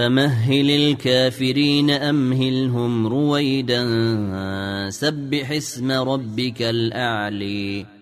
فمهل الكافرين أمهلهم رويدا. سبح اسم ربك الأعلي.